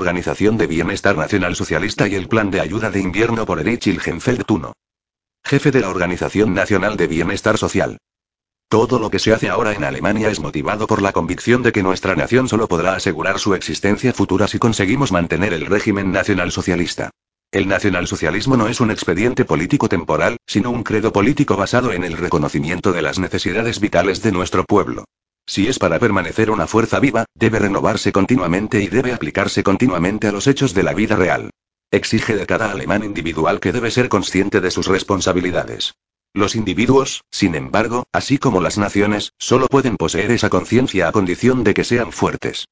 Organización de Bienestar Nacional Socialista y el Plan de Ayuda de Invierno por Erich Ilgenfeld Tuno. Jefe de la Organización Nacional de Bienestar Social. Todo lo que se hace ahora en Alemania es motivado por la convicción de que nuestra nación solo podrá asegurar su existencia futura si conseguimos mantener el régimen nacional socialista. El nacionalsocialismo no es un expediente político temporal, sino un credo político basado en el reconocimiento de las necesidades vitales de nuestro pueblo. Si es para permanecer una fuerza viva, debe renovarse continuamente y debe aplicarse continuamente a los hechos de la vida real. Exige de cada alemán individual que debe ser consciente de sus responsabilidades. Los individuos, sin embargo, así como las naciones, solo pueden poseer esa conciencia a condición de que sean fuertes.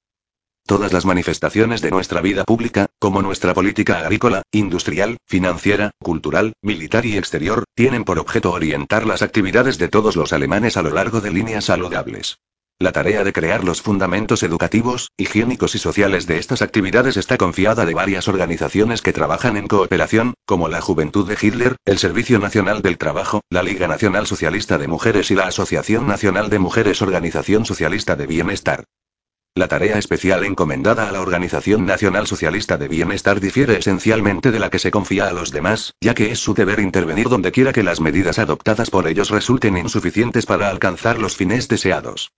Todas las manifestaciones de nuestra vida pública, como nuestra política agrícola, industrial, financiera, cultural, militar y exterior, tienen por objeto orientar las actividades de todos los alemanes a lo largo de líneas saludables. La tarea de crear los fundamentos educativos, higiénicos y sociales de estas actividades está confiada de varias organizaciones que trabajan en cooperación, como la Juventud de Hitler, el Servicio Nacional del Trabajo, la Liga Nacional Socialista de Mujeres y la Asociación Nacional de Mujeres Organización Socialista de Bienestar. La tarea especial encomendada a la Organización Nacional Socialista de Bienestar difiere esencialmente de la que se confía a los demás, ya que es su deber intervenir donde quiera que las medidas adoptadas por ellos resulten insuficientes para alcanzar los fines deseados.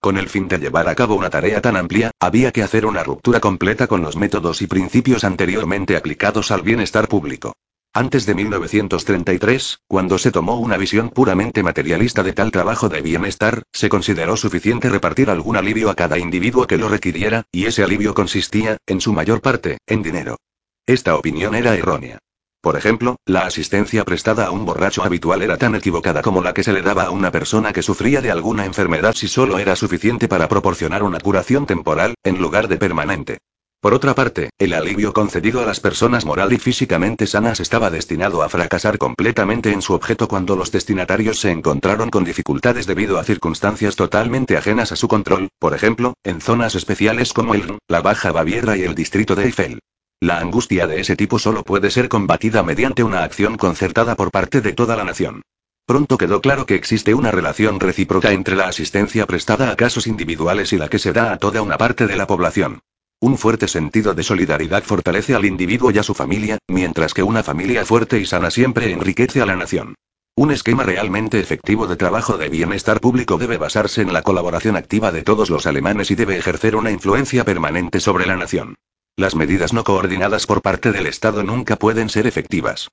Con el fin de llevar a cabo una tarea tan amplia, había que hacer una ruptura completa con los métodos y principios anteriormente aplicados al bienestar público. Antes de 1933, cuando se tomó una visión puramente materialista de tal trabajo de bienestar, se consideró suficiente repartir algún alivio a cada individuo que lo requiriera, y ese alivio consistía, en su mayor parte, en dinero. Esta opinión era errónea. Por ejemplo, la asistencia prestada a un borracho habitual era tan equivocada como la que se le daba a una persona que sufría de alguna enfermedad si solo era suficiente para proporcionar una curación temporal, en lugar de permanente. Por otra parte, el alivio concedido a las personas moral y físicamente sanas estaba destinado a fracasar completamente en su objeto cuando los destinatarios se encontraron con dificultades debido a circunstancias totalmente ajenas a su control, por ejemplo, en zonas especiales como el la Baja Baviera y el distrito de Eiffel. La angustia de ese tipo solo puede ser combatida mediante una acción concertada por parte de toda la nación. Pronto quedó claro que existe una relación recíproca entre la asistencia prestada a casos individuales y la que se da a toda una parte de la población. Un fuerte sentido de solidaridad fortalece al individuo y a su familia, mientras que una familia fuerte y sana siempre enriquece a la nación. Un esquema realmente efectivo de trabajo de bienestar público debe basarse en la colaboración activa de todos los alemanes y debe ejercer una influencia permanente sobre la nación. Las medidas no coordinadas por parte del Estado nunca pueden ser efectivas.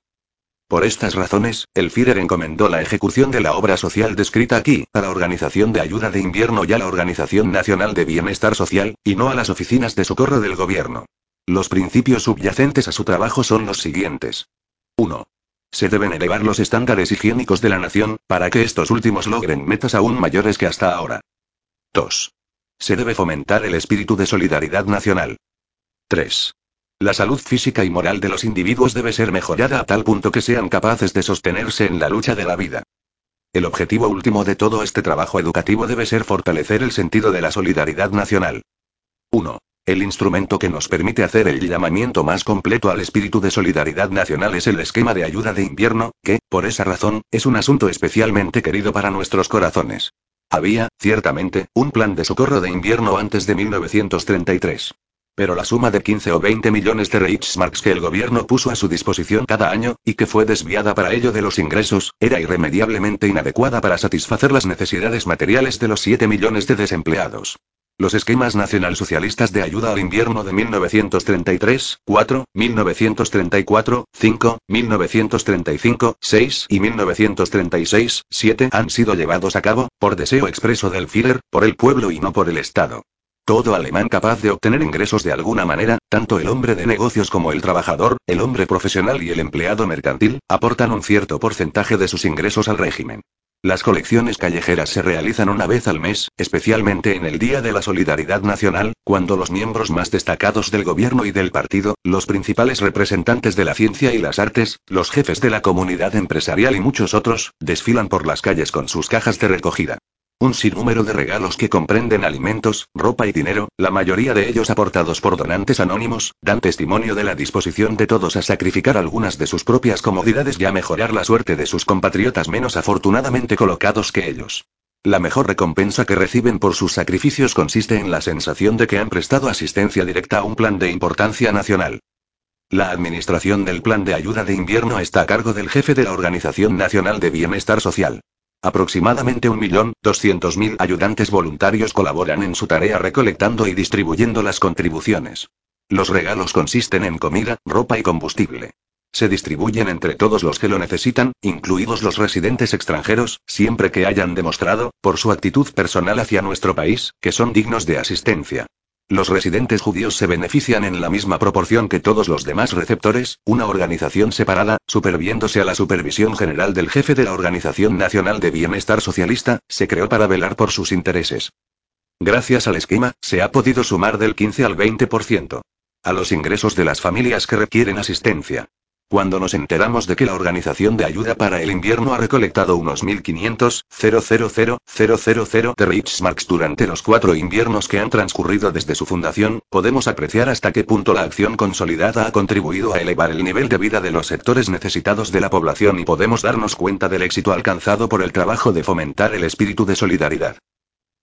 Por estas razones, el Führer encomendó la ejecución de la obra social descrita aquí, a la Organización de Ayuda de Invierno y a la Organización Nacional de Bienestar Social, y no a las oficinas de socorro del gobierno. Los principios subyacentes a su trabajo son los siguientes. 1. Se deben elevar los estándares higiénicos de la nación, para que estos últimos logren metas aún mayores que hasta ahora. 2. Se debe fomentar el espíritu de solidaridad nacional. 3. La salud física y moral de los individuos debe ser mejorada a tal punto que sean capaces de sostenerse en la lucha de la vida. El objetivo último de todo este trabajo educativo debe ser fortalecer el sentido de la solidaridad nacional. 1. El instrumento que nos permite hacer el llamamiento más completo al espíritu de solidaridad nacional es el esquema de ayuda de invierno, que, por esa razón, es un asunto especialmente querido para nuestros corazones. Había, ciertamente, un plan de socorro de invierno antes de 1933. Pero la suma de 15 o 20 millones de Reichsmarks que el gobierno puso a su disposición cada año, y que fue desviada para ello de los ingresos, era irremediablemente inadecuada para satisfacer las necesidades materiales de los 7 millones de desempleados. Los esquemas nacionalsocialistas de ayuda al invierno de 1933, 4, 1934, 5, 1935, 6 y 1936, 7 han sido llevados a cabo, por deseo expreso del Führer, por el pueblo y no por el Estado. Todo alemán capaz de obtener ingresos de alguna manera, tanto el hombre de negocios como el trabajador, el hombre profesional y el empleado mercantil, aportan un cierto porcentaje de sus ingresos al régimen. Las colecciones callejeras se realizan una vez al mes, especialmente en el Día de la Solidaridad Nacional, cuando los miembros más destacados del gobierno y del partido, los principales representantes de la ciencia y las artes, los jefes de la comunidad empresarial y muchos otros, desfilan por las calles con sus cajas de recogida. Un sinnúmero de regalos que comprenden alimentos, ropa y dinero, la mayoría de ellos aportados por donantes anónimos, dan testimonio de la disposición de todos a sacrificar algunas de sus propias comodidades y a mejorar la suerte de sus compatriotas menos afortunadamente colocados que ellos. La mejor recompensa que reciben por sus sacrificios consiste en la sensación de que han prestado asistencia directa a un plan de importancia nacional. La administración del plan de ayuda de invierno está a cargo del jefe de la Organización Nacional de Bienestar Social. Aproximadamente 1.200.000 ayudantes voluntarios colaboran en su tarea recolectando y distribuyendo las contribuciones. Los regalos consisten en comida, ropa y combustible. Se distribuyen entre todos los que lo necesitan, incluidos los residentes extranjeros, siempre que hayan demostrado, por su actitud personal hacia nuestro país, que son dignos de asistencia. Los residentes judíos se benefician en la misma proporción que todos los demás receptores, una organización separada, superviéndose a la supervisión general del jefe de la Organización Nacional de Bienestar Socialista, se creó para velar por sus intereses. Gracias al esquema, se ha podido sumar del 15 al 20% a los ingresos de las familias que requieren asistencia. Cuando nos enteramos de que la Organización de Ayuda para el Invierno ha recolectado unos 1.500.000.000 de Reichsmarks durante los cuatro inviernos que han transcurrido desde su fundación, podemos apreciar hasta qué punto la acción consolidada ha contribuido a elevar el nivel de vida de los sectores necesitados de la población y podemos darnos cuenta del éxito alcanzado por el trabajo de fomentar el espíritu de solidaridad.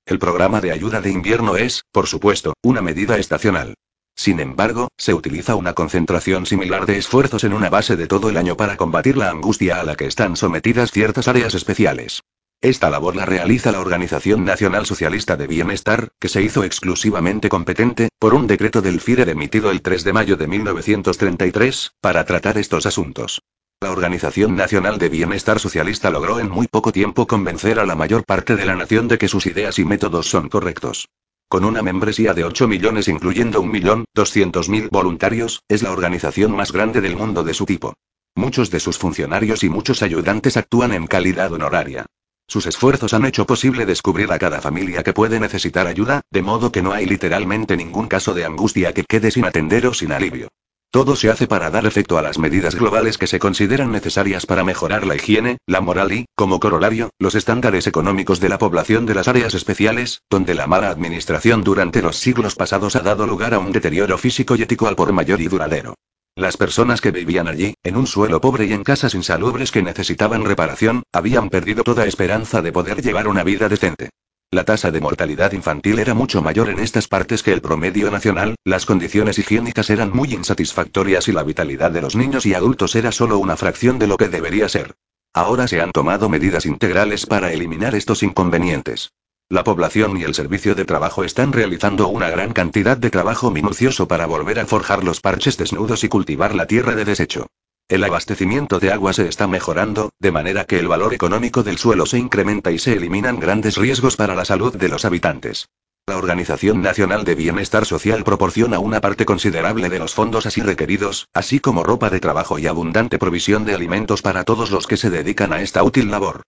El programa de ayuda de invierno es, por supuesto, una medida estacional. Sin embargo, se utiliza una concentración similar de esfuerzos en una base de todo el año para combatir la angustia a la que están sometidas ciertas áreas especiales. Esta labor la realiza la Organización Nacional Socialista de Bienestar, que se hizo exclusivamente competente, por un decreto del FIRE emitido el 3 de mayo de 1933, para tratar estos asuntos. La Organización Nacional de Bienestar Socialista logró en muy poco tiempo convencer a la mayor parte de la nación de que sus ideas y métodos son correctos. Con una membresía de 8 millones incluyendo 1.200.000 voluntarios, es la organización más grande del mundo de su tipo. Muchos de sus funcionarios y muchos ayudantes actúan en calidad honoraria. Sus esfuerzos han hecho posible descubrir a cada familia que puede necesitar ayuda, de modo que no hay literalmente ningún caso de angustia que quede sin atender o sin alivio. Todo se hace para dar efecto a las medidas globales que se consideran necesarias para mejorar la higiene, la moral y, como corolario, los estándares económicos de la población de las áreas especiales, donde la mala administración durante los siglos pasados ha dado lugar a un deterioro físico y ético al por mayor y duradero. Las personas que vivían allí, en un suelo pobre y en casas insalubres que necesitaban reparación, habían perdido toda esperanza de poder llevar una vida decente. La tasa de mortalidad infantil era mucho mayor en estas partes que el promedio nacional, las condiciones higiénicas eran muy insatisfactorias y la vitalidad de los niños y adultos era solo una fracción de lo que debería ser. Ahora se han tomado medidas integrales para eliminar estos inconvenientes. La población y el servicio de trabajo están realizando una gran cantidad de trabajo minucioso para volver a forjar los parches desnudos y cultivar la tierra de desecho. El abastecimiento de agua se está mejorando, de manera que el valor económico del suelo se incrementa y se eliminan grandes riesgos para la salud de los habitantes. La Organización Nacional de Bienestar Social proporciona una parte considerable de los fondos así requeridos, así como ropa de trabajo y abundante provisión de alimentos para todos los que se dedican a esta útil labor.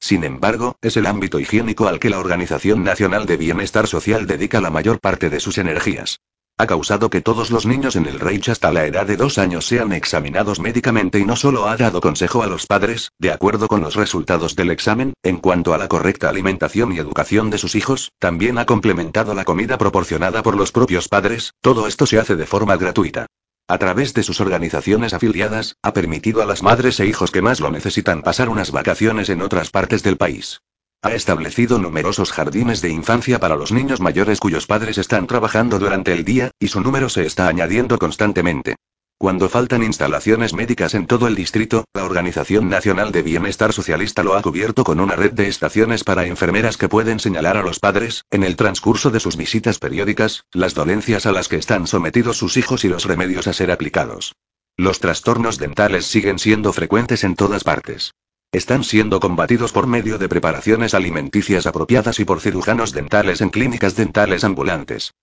Sin embargo, es el ámbito higiénico al que la Organización Nacional de Bienestar Social dedica la mayor parte de sus energías ha causado que todos los niños en el Reich hasta la edad de dos años sean examinados médicamente y no solo ha dado consejo a los padres, de acuerdo con los resultados del examen, en cuanto a la correcta alimentación y educación de sus hijos, también ha complementado la comida proporcionada por los propios padres, todo esto se hace de forma gratuita. A través de sus organizaciones afiliadas, ha permitido a las madres e hijos que más lo necesitan pasar unas vacaciones en otras partes del país. Ha establecido numerosos jardines de infancia para los niños mayores cuyos padres están trabajando durante el día, y su número se está añadiendo constantemente. Cuando faltan instalaciones médicas en todo el distrito, la Organización Nacional de Bienestar Socialista lo ha cubierto con una red de estaciones para enfermeras que pueden señalar a los padres, en el transcurso de sus visitas periódicas, las dolencias a las que están sometidos sus hijos y los remedios a ser aplicados. Los trastornos dentales siguen siendo frecuentes en todas partes. Están siendo combatidos por medio de preparaciones alimenticias apropiadas y por cirujanos dentales en clínicas dentales ambulantes.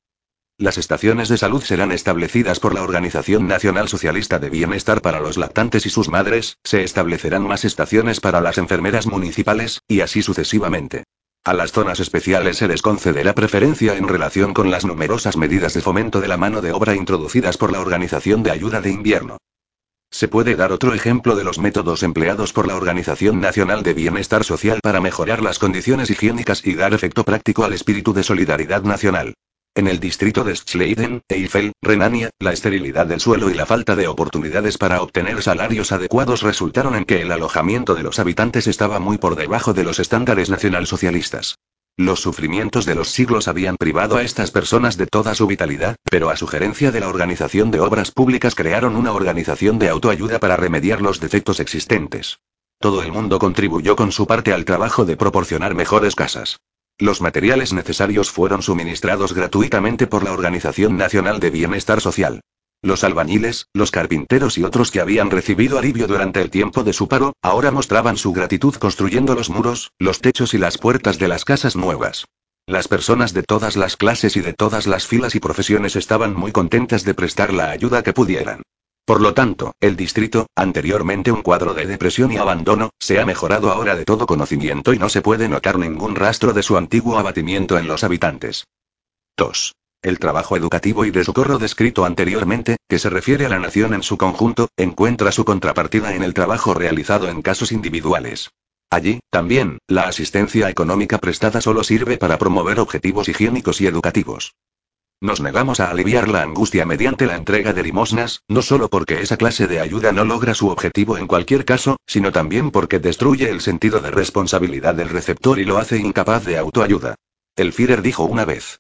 Las estaciones de salud serán establecidas por la Organización Nacional Socialista de Bienestar para los lactantes y sus madres, se establecerán más estaciones para las enfermeras municipales, y así sucesivamente. A las zonas especiales se les concederá preferencia en relación con las numerosas medidas de fomento de la mano de obra introducidas por la Organización de Ayuda de Invierno. Se puede dar otro ejemplo de los métodos empleados por la Organización Nacional de Bienestar Social para mejorar las condiciones higiénicas y dar efecto práctico al espíritu de solidaridad nacional. En el distrito de Schleiden, Eifel, Renania, la esterilidad del suelo y la falta de oportunidades para obtener salarios adecuados resultaron en que el alojamiento de los habitantes estaba muy por debajo de los estándares nacionalsocialistas. Los sufrimientos de los siglos habían privado a estas personas de toda su vitalidad, pero a sugerencia de la Organización de Obras Públicas crearon una organización de autoayuda para remediar los defectos existentes. Todo el mundo contribuyó con su parte al trabajo de proporcionar mejores casas. Los materiales necesarios fueron suministrados gratuitamente por la Organización Nacional de Bienestar Social. Los albañiles, los carpinteros y otros que habían recibido alivio durante el tiempo de su paro, ahora mostraban su gratitud construyendo los muros, los techos y las puertas de las casas nuevas. Las personas de todas las clases y de todas las filas y profesiones estaban muy contentas de prestar la ayuda que pudieran. Por lo tanto, el distrito, anteriormente un cuadro de depresión y abandono, se ha mejorado ahora de todo conocimiento y no se puede notar ningún rastro de su antiguo abatimiento en los habitantes. 2. El trabajo educativo y de socorro descrito anteriormente, que se refiere a la nación en su conjunto, encuentra su contrapartida en el trabajo realizado en casos individuales. Allí, también, la asistencia económica prestada solo sirve para promover objetivos higiénicos y educativos. Nos negamos a aliviar la angustia mediante la entrega de limosnas, no solo porque esa clase de ayuda no logra su objetivo en cualquier caso, sino también porque destruye el sentido de responsabilidad del receptor y lo hace incapaz de autoayuda. El Führer dijo una vez,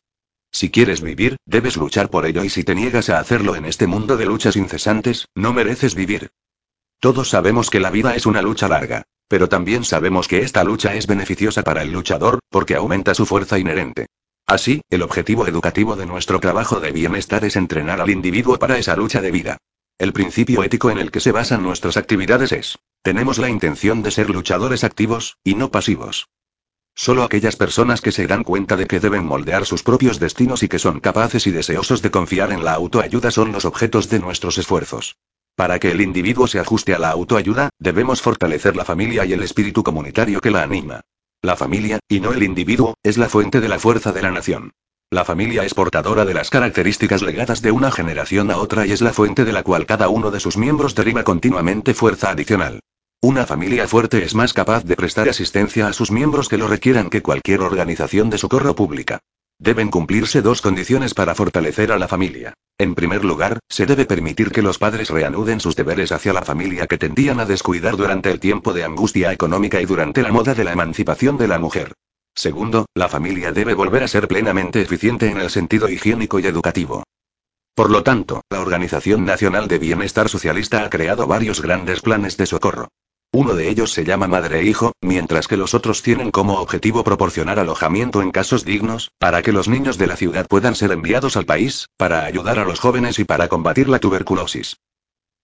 si quieres vivir, debes luchar por ello y si te niegas a hacerlo en este mundo de luchas incesantes, no mereces vivir. Todos sabemos que la vida es una lucha larga. Pero también sabemos que esta lucha es beneficiosa para el luchador, porque aumenta su fuerza inherente. Así, el objetivo educativo de nuestro trabajo de bienestar es entrenar al individuo para esa lucha de vida. El principio ético en el que se basan nuestras actividades es, tenemos la intención de ser luchadores activos, y no pasivos. Solo aquellas personas que se dan cuenta de que deben moldear sus propios destinos y que son capaces y deseosos de confiar en la autoayuda son los objetos de nuestros esfuerzos. Para que el individuo se ajuste a la autoayuda, debemos fortalecer la familia y el espíritu comunitario que la anima. La familia, y no el individuo, es la fuente de la fuerza de la nación. La familia es portadora de las características legadas de una generación a otra y es la fuente de la cual cada uno de sus miembros deriva continuamente fuerza adicional. Una familia fuerte es más capaz de prestar asistencia a sus miembros que lo requieran que cualquier organización de socorro pública. Deben cumplirse dos condiciones para fortalecer a la familia. En primer lugar, se debe permitir que los padres reanuden sus deberes hacia la familia que tendían a descuidar durante el tiempo de angustia económica y durante la moda de la emancipación de la mujer. Segundo, la familia debe volver a ser plenamente eficiente en el sentido higiénico y educativo. Por lo tanto, la Organización Nacional de Bienestar Socialista ha creado varios grandes planes de socorro. Uno de ellos se llama Madre e Hijo, mientras que los otros tienen como objetivo proporcionar alojamiento en casos dignos, para que los niños de la ciudad puedan ser enviados al país, para ayudar a los jóvenes y para combatir la tuberculosis.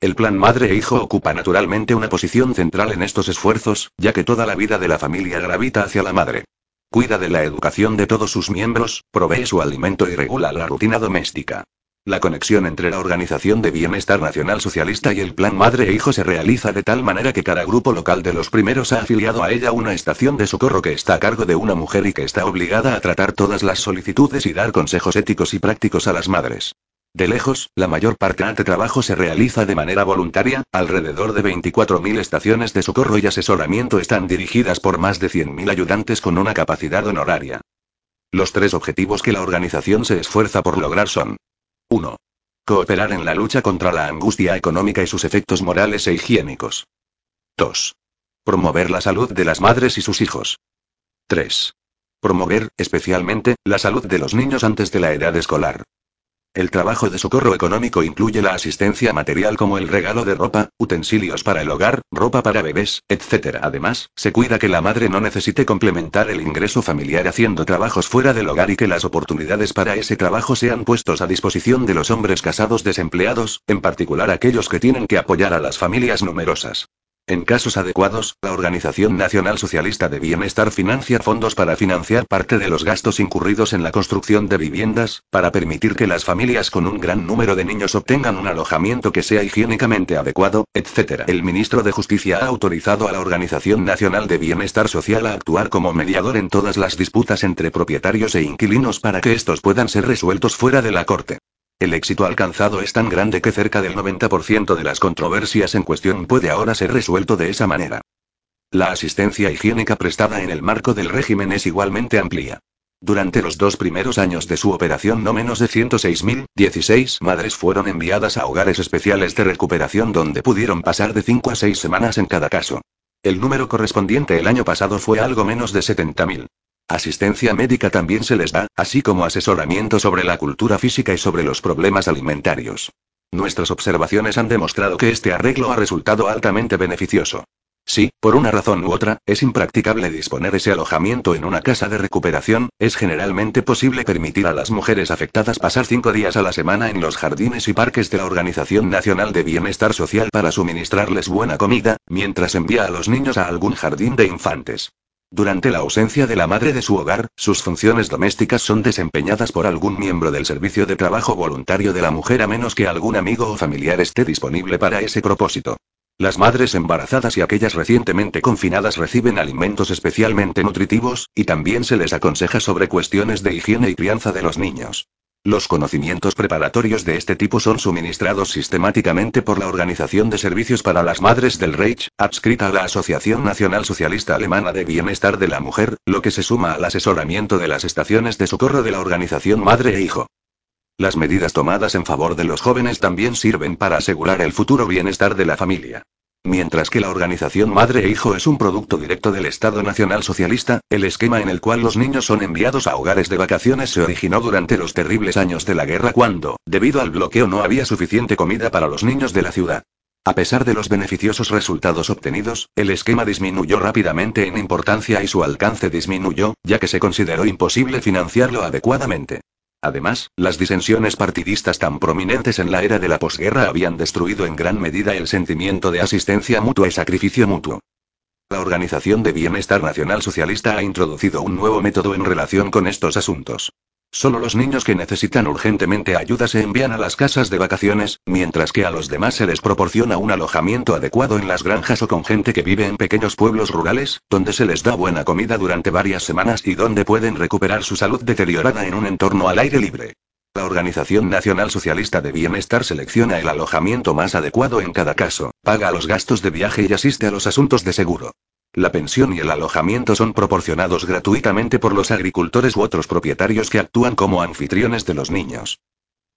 El plan Madre e Hijo ocupa naturalmente una posición central en estos esfuerzos, ya que toda la vida de la familia gravita hacia la madre. Cuida de la educación de todos sus miembros, provee su alimento y regula la rutina doméstica. La conexión entre la Organización de Bienestar Nacional Socialista y el Plan Madre e Hijo se realiza de tal manera que cada grupo local de los primeros ha afiliado a ella una estación de socorro que está a cargo de una mujer y que está obligada a tratar todas las solicitudes y dar consejos éticos y prácticos a las madres. De lejos, la mayor parte de trabajo se realiza de manera voluntaria, alrededor de 24.000 estaciones de socorro y asesoramiento están dirigidas por más de 100.000 ayudantes con una capacidad honoraria. Los tres objetivos que la organización se esfuerza por lograr son 1. Cooperar en la lucha contra la angustia económica y sus efectos morales e higiénicos. 2. Promover la salud de las madres y sus hijos. 3. Promover, especialmente, la salud de los niños antes de la edad escolar. El trabajo de socorro económico incluye la asistencia material como el regalo de ropa, utensilios para el hogar, ropa para bebés, etc. Además, se cuida que la madre no necesite complementar el ingreso familiar haciendo trabajos fuera del hogar y que las oportunidades para ese trabajo sean puestos a disposición de los hombres casados desempleados, en particular aquellos que tienen que apoyar a las familias numerosas. En casos adecuados, la Organización Nacional Socialista de Bienestar financia fondos para financiar parte de los gastos incurridos en la construcción de viviendas, para permitir que las familias con un gran número de niños obtengan un alojamiento que sea higiénicamente adecuado, etc. El ministro de Justicia ha autorizado a la Organización Nacional de Bienestar Social a actuar como mediador en todas las disputas entre propietarios e inquilinos para que estos puedan ser resueltos fuera de la corte. El éxito alcanzado es tan grande que cerca del 90% de las controversias en cuestión puede ahora ser resuelto de esa manera. La asistencia higiénica prestada en el marco del régimen es igualmente amplia. Durante los dos primeros años de su operación no menos de 106.016 madres fueron enviadas a hogares especiales de recuperación donde pudieron pasar de 5 a 6 semanas en cada caso. El número correspondiente el año pasado fue algo menos de 70.000. Asistencia médica también se les da, así como asesoramiento sobre la cultura física y sobre los problemas alimentarios. Nuestras observaciones han demostrado que este arreglo ha resultado altamente beneficioso. Si, por una razón u otra, es impracticable disponer ese alojamiento en una casa de recuperación, es generalmente posible permitir a las mujeres afectadas pasar cinco días a la semana en los jardines y parques de la Organización Nacional de Bienestar Social para suministrarles buena comida, mientras envía a los niños a algún jardín de infantes. Durante la ausencia de la madre de su hogar, sus funciones domésticas son desempeñadas por algún miembro del servicio de trabajo voluntario de la mujer a menos que algún amigo o familiar esté disponible para ese propósito. Las madres embarazadas y aquellas recientemente confinadas reciben alimentos especialmente nutritivos, y también se les aconseja sobre cuestiones de higiene y crianza de los niños. Los conocimientos preparatorios de este tipo son suministrados sistemáticamente por la Organización de Servicios para las Madres del Reich, adscrita a la Asociación Nacional Socialista Alemana de Bienestar de la Mujer, lo que se suma al asesoramiento de las estaciones de socorro de la organización Madre e Hijo. Las medidas tomadas en favor de los jóvenes también sirven para asegurar el futuro bienestar de la familia. Mientras que la organización Madre e Hijo es un producto directo del Estado Nacional Socialista, el esquema en el cual los niños son enviados a hogares de vacaciones se originó durante los terribles años de la guerra cuando, debido al bloqueo, no había suficiente comida para los niños de la ciudad. A pesar de los beneficiosos resultados obtenidos, el esquema disminuyó rápidamente en importancia y su alcance disminuyó, ya que se consideró imposible financiarlo adecuadamente. Además, las disensiones partidistas tan prominentes en la era de la posguerra habían destruido en gran medida el sentimiento de asistencia mutua y sacrificio mutuo. La Organización de Bienestar Nacional Socialista ha introducido un nuevo método en relación con estos asuntos. Solo los niños que necesitan urgentemente ayuda se envían a las casas de vacaciones, mientras que a los demás se les proporciona un alojamiento adecuado en las granjas o con gente que vive en pequeños pueblos rurales, donde se les da buena comida durante varias semanas y donde pueden recuperar su salud deteriorada en un entorno al aire libre. La Organización Nacional Socialista de Bienestar selecciona el alojamiento más adecuado en cada caso, paga los gastos de viaje y asiste a los asuntos de seguro. La pensión y el alojamiento son proporcionados gratuitamente por los agricultores u otros propietarios que actúan como anfitriones de los niños.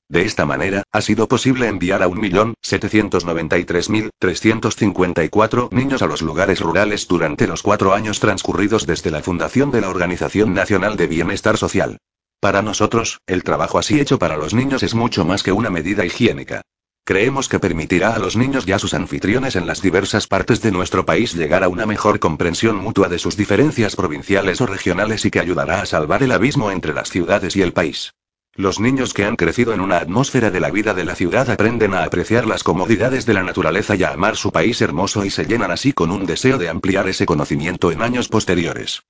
De esta manera, ha sido posible enviar a 1.793.354 niños a los lugares rurales durante los cuatro años transcurridos desde la fundación de la Organización Nacional de Bienestar Social. Para nosotros, el trabajo así hecho para los niños es mucho más que una medida higiénica. Creemos que permitirá a los niños y a sus anfitriones en las diversas partes de nuestro país llegar a una mejor comprensión mutua de sus diferencias provinciales o regionales y que ayudará a salvar el abismo entre las ciudades y el país. Los niños que han crecido en una atmósfera de la vida de la ciudad aprenden a apreciar las comodidades de la naturaleza y a amar su país hermoso y se llenan así con un deseo de ampliar ese conocimiento en años posteriores.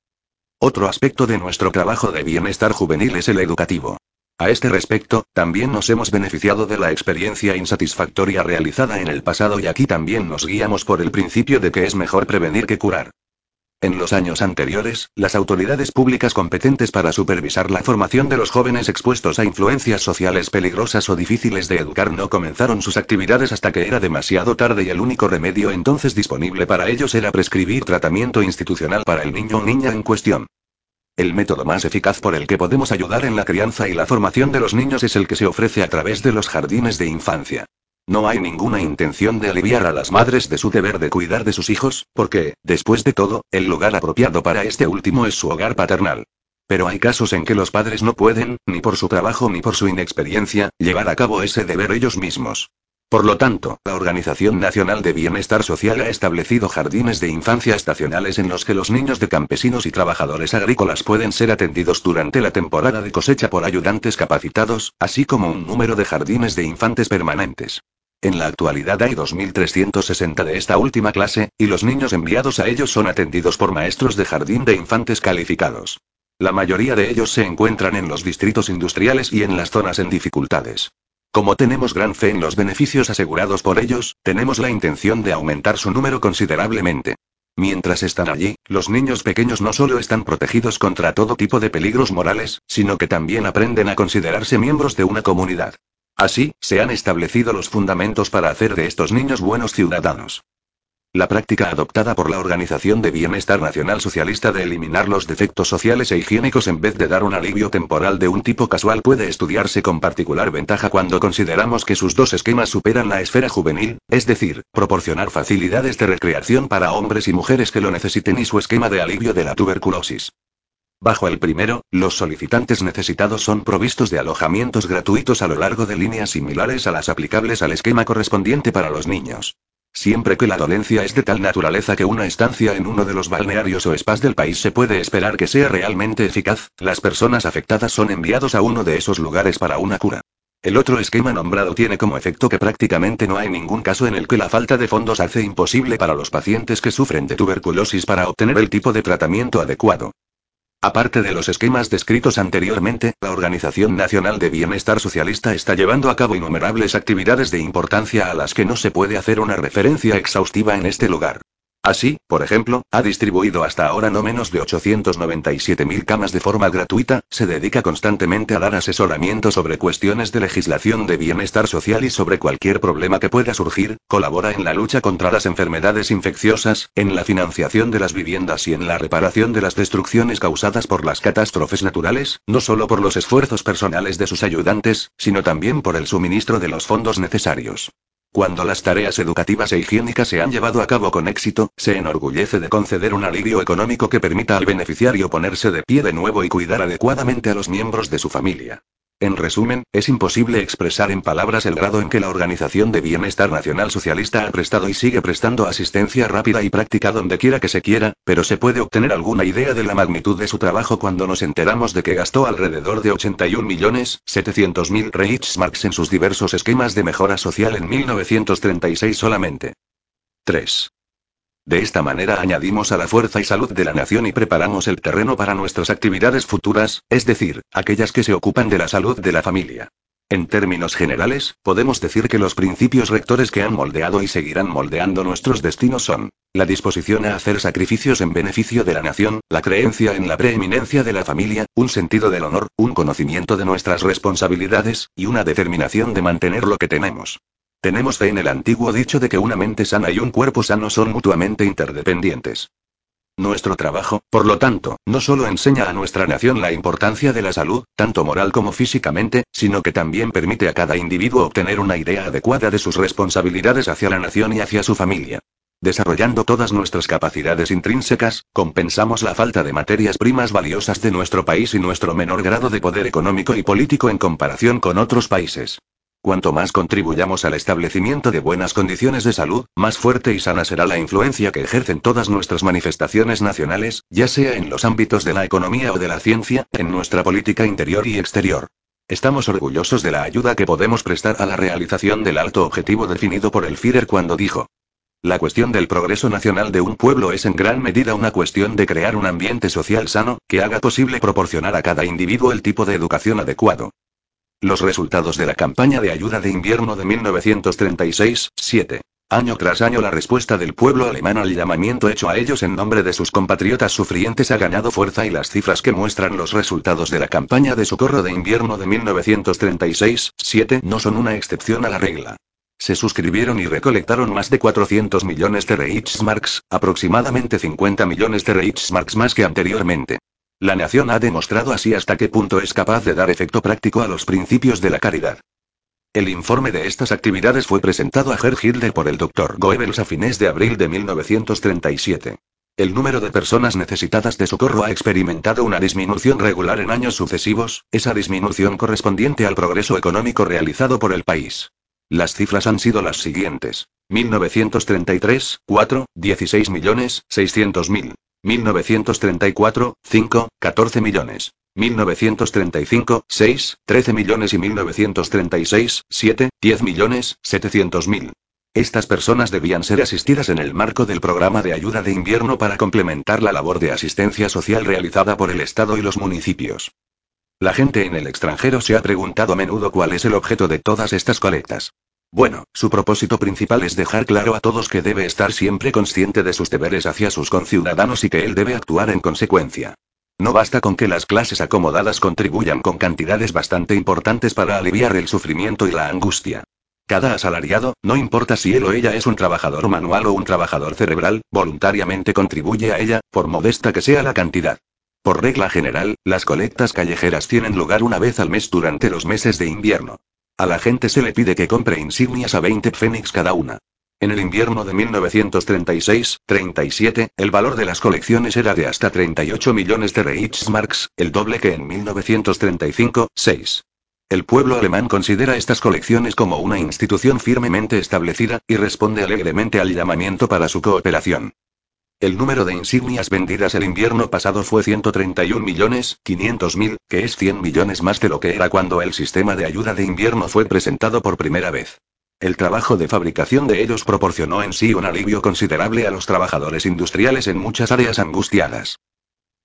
Otro aspecto de nuestro trabajo de bienestar juvenil es el educativo. A este respecto, también nos hemos beneficiado de la experiencia insatisfactoria realizada en el pasado y aquí también nos guiamos por el principio de que es mejor prevenir que curar. En los años anteriores, las autoridades públicas competentes para supervisar la formación de los jóvenes expuestos a influencias sociales peligrosas o difíciles de educar no comenzaron sus actividades hasta que era demasiado tarde y el único remedio entonces disponible para ellos era prescribir tratamiento institucional para el niño o niña en cuestión. El método más eficaz por el que podemos ayudar en la crianza y la formación de los niños es el que se ofrece a través de los jardines de infancia. No hay ninguna intención de aliviar a las madres de su deber de cuidar de sus hijos, porque, después de todo, el lugar apropiado para este último es su hogar paternal. Pero hay casos en que los padres no pueden, ni por su trabajo ni por su inexperiencia, llevar a cabo ese deber ellos mismos. Por lo tanto, la Organización Nacional de Bienestar Social ha establecido jardines de infancia estacionales en los que los niños de campesinos y trabajadores agrícolas pueden ser atendidos durante la temporada de cosecha por ayudantes capacitados, así como un número de jardines de infantes permanentes. En la actualidad hay 2.360 de esta última clase, y los niños enviados a ellos son atendidos por maestros de jardín de infantes calificados. La mayoría de ellos se encuentran en los distritos industriales y en las zonas en dificultades. Como tenemos gran fe en los beneficios asegurados por ellos, tenemos la intención de aumentar su número considerablemente. Mientras están allí, los niños pequeños no solo están protegidos contra todo tipo de peligros morales, sino que también aprenden a considerarse miembros de una comunidad. Así, se han establecido los fundamentos para hacer de estos niños buenos ciudadanos. La práctica adoptada por la Organización de Bienestar Nacional Socialista de eliminar los defectos sociales e higiénicos en vez de dar un alivio temporal de un tipo casual puede estudiarse con particular ventaja cuando consideramos que sus dos esquemas superan la esfera juvenil, es decir, proporcionar facilidades de recreación para hombres y mujeres que lo necesiten y su esquema de alivio de la tuberculosis. Bajo el primero, los solicitantes necesitados son provistos de alojamientos gratuitos a lo largo de líneas similares a las aplicables al esquema correspondiente para los niños. Siempre que la dolencia es de tal naturaleza que una estancia en uno de los balnearios o spas del país se puede esperar que sea realmente eficaz, las personas afectadas son enviados a uno de esos lugares para una cura. El otro esquema nombrado tiene como efecto que prácticamente no hay ningún caso en el que la falta de fondos hace imposible para los pacientes que sufren de tuberculosis para obtener el tipo de tratamiento adecuado. Aparte de los esquemas descritos anteriormente, la Organización Nacional de Bienestar Socialista está llevando a cabo innumerables actividades de importancia a las que no se puede hacer una referencia exhaustiva en este lugar. Así, por ejemplo, ha distribuido hasta ahora no menos de 897.000 camas de forma gratuita, se dedica constantemente a dar asesoramiento sobre cuestiones de legislación de bienestar social y sobre cualquier problema que pueda surgir, colabora en la lucha contra las enfermedades infecciosas, en la financiación de las viviendas y en la reparación de las destrucciones causadas por las catástrofes naturales, no solo por los esfuerzos personales de sus ayudantes, sino también por el suministro de los fondos necesarios. Cuando las tareas educativas e higiénicas se han llevado a cabo con éxito, se enorgullece de conceder un alivio económico que permita al beneficiario ponerse de pie de nuevo y cuidar adecuadamente a los miembros de su familia. En resumen, es imposible expresar en palabras el grado en que la Organización de Bienestar Nacional Socialista ha prestado y sigue prestando asistencia rápida y práctica donde quiera que se quiera, pero se puede obtener alguna idea de la magnitud de su trabajo cuando nos enteramos de que gastó alrededor de 81.700.000 Reichsmarks en sus diversos esquemas de mejora social en 1936 solamente. 3. De esta manera añadimos a la fuerza y salud de la nación y preparamos el terreno para nuestras actividades futuras, es decir, aquellas que se ocupan de la salud de la familia. En términos generales, podemos decir que los principios rectores que han moldeado y seguirán moldeando nuestros destinos son la disposición a hacer sacrificios en beneficio de la nación, la creencia en la preeminencia de la familia, un sentido del honor, un conocimiento de nuestras responsabilidades, y una determinación de mantener lo que tenemos. Tenemos fe en el antiguo dicho de que una mente sana y un cuerpo sano son mutuamente interdependientes. Nuestro trabajo, por lo tanto, no solo enseña a nuestra nación la importancia de la salud, tanto moral como físicamente, sino que también permite a cada individuo obtener una idea adecuada de sus responsabilidades hacia la nación y hacia su familia. Desarrollando todas nuestras capacidades intrínsecas, compensamos la falta de materias primas valiosas de nuestro país y nuestro menor grado de poder económico y político en comparación con otros países. Cuanto más contribuyamos al establecimiento de buenas condiciones de salud, más fuerte y sana será la influencia que ejercen todas nuestras manifestaciones nacionales, ya sea en los ámbitos de la economía o de la ciencia, en nuestra política interior y exterior. Estamos orgullosos de la ayuda que podemos prestar a la realización del alto objetivo definido por el Führer cuando dijo, la cuestión del progreso nacional de un pueblo es en gran medida una cuestión de crear un ambiente social sano, que haga posible proporcionar a cada individuo el tipo de educación adecuado. Los resultados de la campaña de ayuda de invierno de 1936, 7. Año tras año la respuesta del pueblo alemán al llamamiento hecho a ellos en nombre de sus compatriotas sufrientes ha ganado fuerza y las cifras que muestran los resultados de la campaña de socorro de invierno de 1936, 7 no son una excepción a la regla. Se suscribieron y recolectaron más de 400 millones de Reichsmarks, aproximadamente 50 millones de Reichsmarks más que anteriormente. La nación ha demostrado así hasta qué punto es capaz de dar efecto práctico a los principios de la caridad. El informe de estas actividades fue presentado a Herr Hitler por el Dr. Goebbels a fines de abril de 1937. El número de personas necesitadas de socorro ha experimentado una disminución regular en años sucesivos, esa disminución correspondiente al progreso económico realizado por el país. Las cifras han sido las siguientes. 1933, 4, 16 millones, 600 mil. 1934, 5, 14 millones. 1935, 6, 13 millones y 1936, 7, 10 millones, 700 mil. Estas personas debían ser asistidas en el marco del programa de ayuda de invierno para complementar la labor de asistencia social realizada por el Estado y los municipios. La gente en el extranjero se ha preguntado a menudo cuál es el objeto de todas estas colectas. Bueno, su propósito principal es dejar claro a todos que debe estar siempre consciente de sus deberes hacia sus conciudadanos y que él debe actuar en consecuencia. No basta con que las clases acomodadas contribuyan con cantidades bastante importantes para aliviar el sufrimiento y la angustia. Cada asalariado, no importa si él o ella es un trabajador manual o un trabajador cerebral, voluntariamente contribuye a ella, por modesta que sea la cantidad. Por regla general, las colectas callejeras tienen lugar una vez al mes durante los meses de invierno. A la gente se le pide que compre insignias a 20 pfennigs cada una. En el invierno de 1936-37, el valor de las colecciones era de hasta 38 millones de Reichsmarks, el doble que en 1935-6. El pueblo alemán considera estas colecciones como una institución firmemente establecida, y responde alegremente al llamamiento para su cooperación. El número de insignias vendidas el invierno pasado fue 131 millones, 500 mil, que es 100 millones más de lo que era cuando el sistema de ayuda de invierno fue presentado por primera vez. El trabajo de fabricación de ellos proporcionó en sí un alivio considerable a los trabajadores industriales en muchas áreas angustiadas.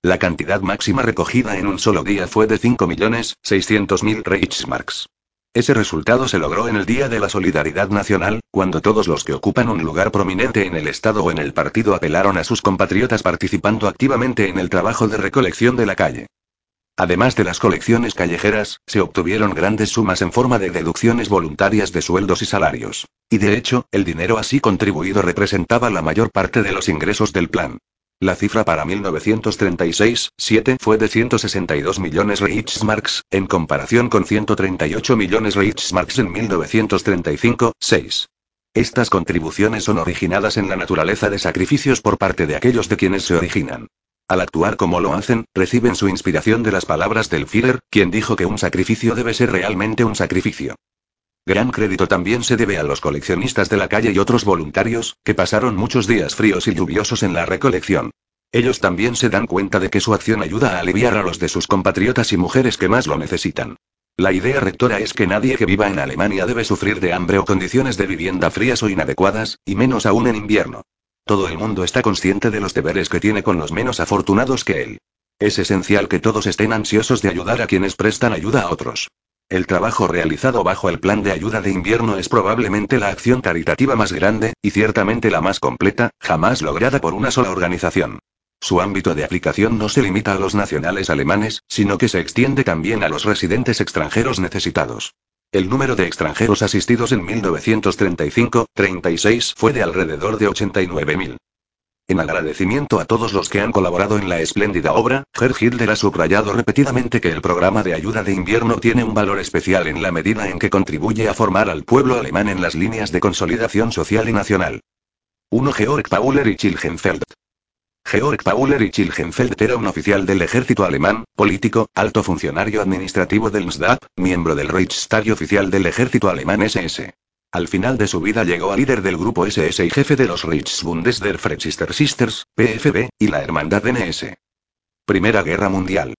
La cantidad máxima recogida en un solo día fue de 5.600.000 Reichsmarks. Ese resultado se logró en el Día de la Solidaridad Nacional, cuando todos los que ocupan un lugar prominente en el Estado o en el partido apelaron a sus compatriotas participando activamente en el trabajo de recolección de la calle. Además de las colecciones callejeras, se obtuvieron grandes sumas en forma de deducciones voluntarias de sueldos y salarios. Y de hecho, el dinero así contribuido representaba la mayor parte de los ingresos del plan. La cifra para 1936-7 fue de 162 millones Reichsmarks, en comparación con 138 millones Reichsmarks en 1935-6. Estas contribuciones son originadas en la naturaleza de sacrificios por parte de aquellos de quienes se originan. Al actuar como lo hacen, reciben su inspiración de las palabras del Führer, quien dijo que un sacrificio debe ser realmente un sacrificio. Gran crédito también se debe a los coleccionistas de la calle y otros voluntarios, que pasaron muchos días fríos y lluviosos en la recolección. Ellos también se dan cuenta de que su acción ayuda a aliviar a los de sus compatriotas y mujeres que más lo necesitan. La idea rectora es que nadie que viva en Alemania debe sufrir de hambre o condiciones de vivienda frías o inadecuadas, y menos aún en invierno. Todo el mundo está consciente de los deberes que tiene con los menos afortunados que él. Es esencial que todos estén ansiosos de ayudar a quienes prestan ayuda a otros. El trabajo realizado bajo el plan de ayuda de invierno es probablemente la acción caritativa más grande, y ciertamente la más completa, jamás lograda por una sola organización. Su ámbito de aplicación no se limita a los nacionales alemanes, sino que se extiende también a los residentes extranjeros necesitados. El número de extranjeros asistidos en 1935-36 fue de alrededor de 89.000. En agradecimiento a todos los que han colaborado en la espléndida obra, Herr Hitler ha subrayado repetidamente que el programa de ayuda de invierno tiene un valor especial en la medida en que contribuye a formar al pueblo alemán en las líneas de consolidación social y nacional. 1. Georg Pauler y Chilgenfeld. Georg Pauler y Chilgenfeld era un oficial del ejército alemán, político, alto funcionario administrativo del NSDAP, miembro del Reichstag y oficial del ejército alemán SS. Al final de su vida llegó a líder del grupo SS y jefe de los Reichsbundes der Frexister Sisters, PFB, y la Hermandad NS. Primera Guerra Mundial.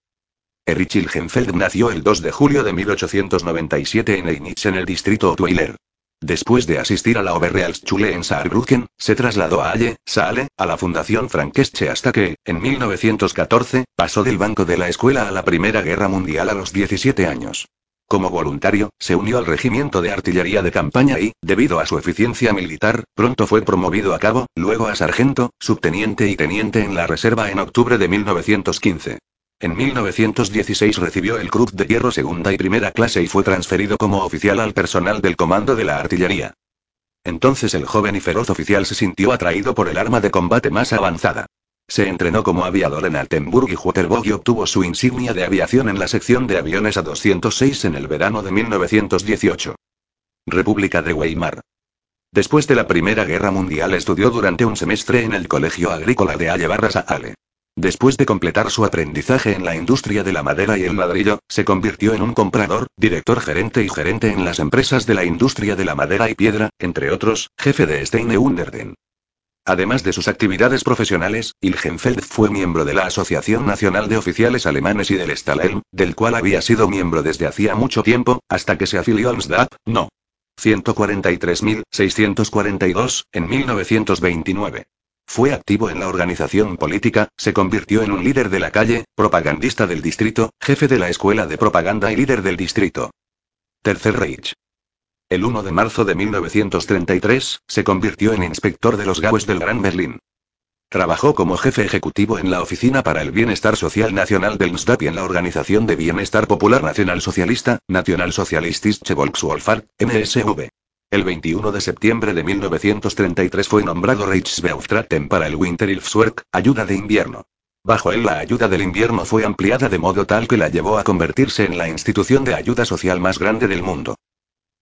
Erich Chilgenfeld nació el 2 de julio de 1897 en Einitz en el distrito Ottweiler. Después de asistir a la Oberrealschule en Saarbrücken, se trasladó a Halle, Saale, a la Fundación Frankesche hasta que, en 1914, pasó del banco de la escuela a la Primera Guerra Mundial a los 17 años. Como voluntario, se unió al regimiento de artillería de campaña y, debido a su eficiencia militar, pronto fue promovido a cabo, luego a sargento, subteniente y teniente en la reserva en octubre de 1915. En 1916 recibió el Cruz de Hierro segunda y primera clase y fue transferido como oficial al personal del comando de la artillería. Entonces el joven y feroz oficial se sintió atraído por el arma de combate más avanzada. Se entrenó como aviador en Altenburg y Jutterburg y obtuvo su insignia de aviación en la sección de aviones A206 en el verano de 1918. República de Weimar. Después de la Primera Guerra Mundial estudió durante un semestre en el Colegio Agrícola de Halle Barras Ale. Después de completar su aprendizaje en la industria de la madera y el ladrillo, se convirtió en un comprador, director gerente y gerente en las empresas de la industria de la madera y piedra, entre otros, jefe de Steine Underden. Además de sus actividades profesionales, Ilgenfeld fue miembro de la Asociación Nacional de Oficiales Alemanes y del Stahlhelm, del cual había sido miembro desde hacía mucho tiempo, hasta que se afilió al SDAP, no. 143.642, en 1929. Fue activo en la organización política, se convirtió en un líder de la calle, propagandista del distrito, jefe de la escuela de propaganda y líder del distrito. Tercer Reich. El 1 de marzo de 1933, se convirtió en inspector de los Gaues del Gran Berlín. Trabajó como jefe ejecutivo en la Oficina para el Bienestar Social Nacional del NSDAP y en la Organización de Bienestar Popular Nacional Socialista, Nacional Socialistische Volkswohlfahrt, NSV. El 21 de septiembre de 1933 fue nombrado Reichsbeauftragten para el Winterhilfswerk, ayuda de invierno. Bajo él la ayuda del invierno fue ampliada de modo tal que la llevó a convertirse en la institución de ayuda social más grande del mundo.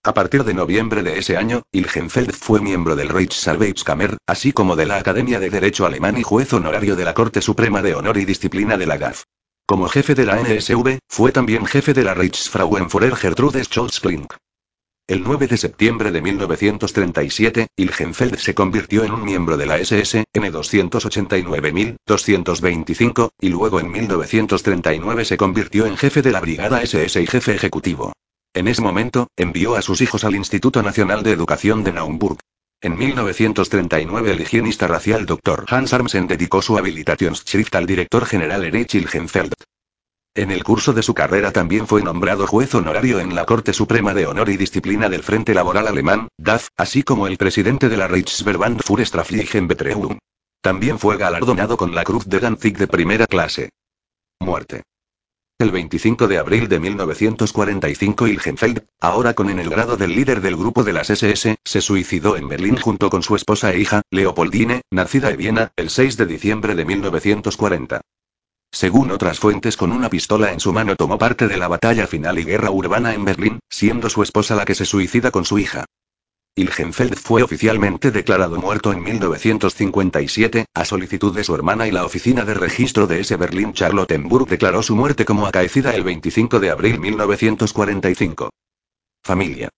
A partir de noviembre de ese año, Ilgenfeld fue miembro del Reichsarbeitskammer, así como de la Academia de Derecho Alemán y juez honorario de la Corte Suprema de Honor y Disciplina de la GAF. Como jefe de la NSV, fue también jefe de la Reichsfrauenführer Gertrude Scholz-Klink. El 9 de septiembre de 1937, Ilgenfeld se convirtió en un miembro de la SS, N289.225, y luego en 1939 se convirtió en jefe de la Brigada SS y jefe ejecutivo. En ese momento, envió a sus hijos al Instituto Nacional de Educación de Naumburg. En 1939 el higienista racial Dr. Hans Armsen dedicó su Habilitationsschrift al director general Erich Ilgenfeld. En el curso de su carrera también fue nombrado juez honorario en la Corte Suprema de Honor y Disciplina del Frente Laboral Alemán, DAF, así como el presidente de la Reichsverband für Straflichen Betreuung. También fue galardonado con la Cruz de Danzig de primera clase. Muerte. El 25 de abril de 1945 Ilgenfeld, ahora con el grado del líder del grupo de las SS, se suicidó en Berlín junto con su esposa e hija, Leopoldine, nacida en Viena, el 6 de diciembre de 1940. Según otras fuentes con una pistola en su mano tomó parte de la batalla final y guerra urbana en Berlín, siendo su esposa la que se suicida con su hija. Ilgenfeld fue oficialmente declarado muerto en 1957, a solicitud de su hermana y la oficina de registro de ese Berlín Charlottenburg declaró su muerte como acaecida el 25 de abril 1945. Familia.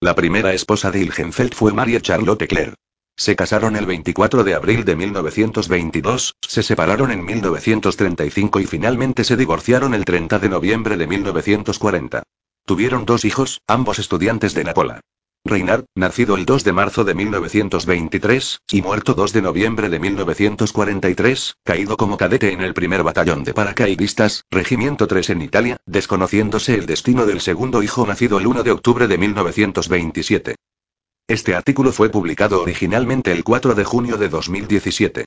La primera esposa de Ilgenfeld fue Marie Charlotte Claire. Se casaron el 24 de abril de 1922, se separaron en 1935 y finalmente se divorciaron el 30 de noviembre de 1940. Tuvieron dos hijos, ambos estudiantes de Napola. Reinhard, nacido el 2 de marzo de 1923, y muerto 2 de noviembre de 1943, caído como cadete en el primer batallón de paracaidistas, Regimiento 3 en Italia, desconociéndose el destino del segundo hijo nacido el 1 de octubre de 1927. Este artículo fue publicado originalmente el 4 de junio de 2017.